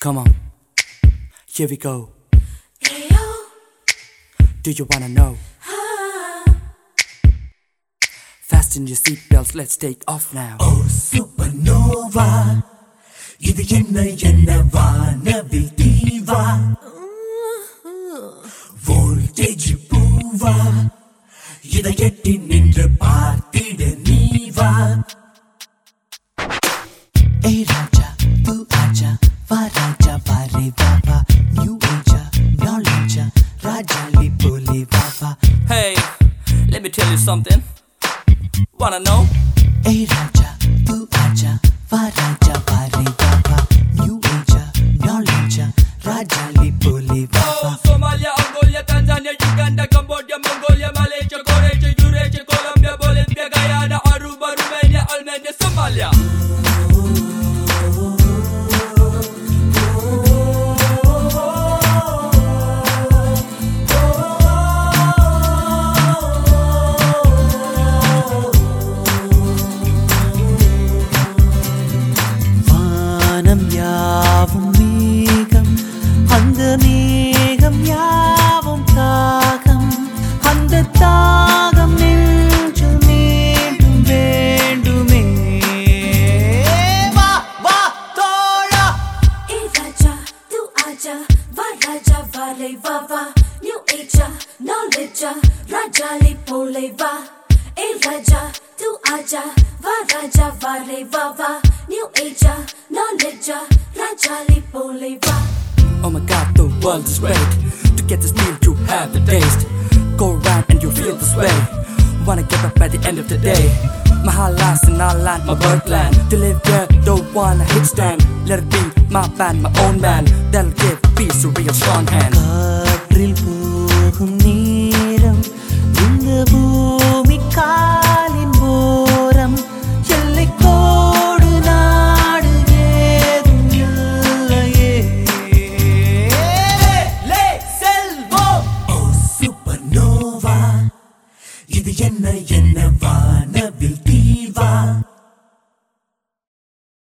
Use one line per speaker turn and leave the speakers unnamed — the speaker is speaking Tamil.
Come on, here we go. Do you wanna know? Ah. Fasten your seatbelts, let's take off now.
Oh, supernova, இது என்ன என்ன வானவில் தீவா வோல்டேஜ் பூவா இதை எட்டி நின்று பார்த்திட நீவா ஏய் Raja Raja
Hey, let me tell you something. Wanna know? Hey,
നം യാവും നീകം அந்த மேகம் யாவும் தாகம் அந்த தாகம் நெஞ்சில் மீண்டும் வேண்டுமே வா வா தோழா
ஏ ராஜா தூ ஆஜா வா ராஜா வாலை வா வா நியூ ஏஜா நாலேஜா ராஜாலை போலை வா ஏ ராஜா தூ ஆஜா வா ராஜா வாலை
Oh my god, the world is great. To get this meal, to have the taste. Go around and you feel this way. Wanna get up at the end of the day. My heart lies in our land, my birdland. To live there, don't wanna hit stand. Let it be my band, my own man. That'll give peace a real strong hand.
என்ன என்ன வான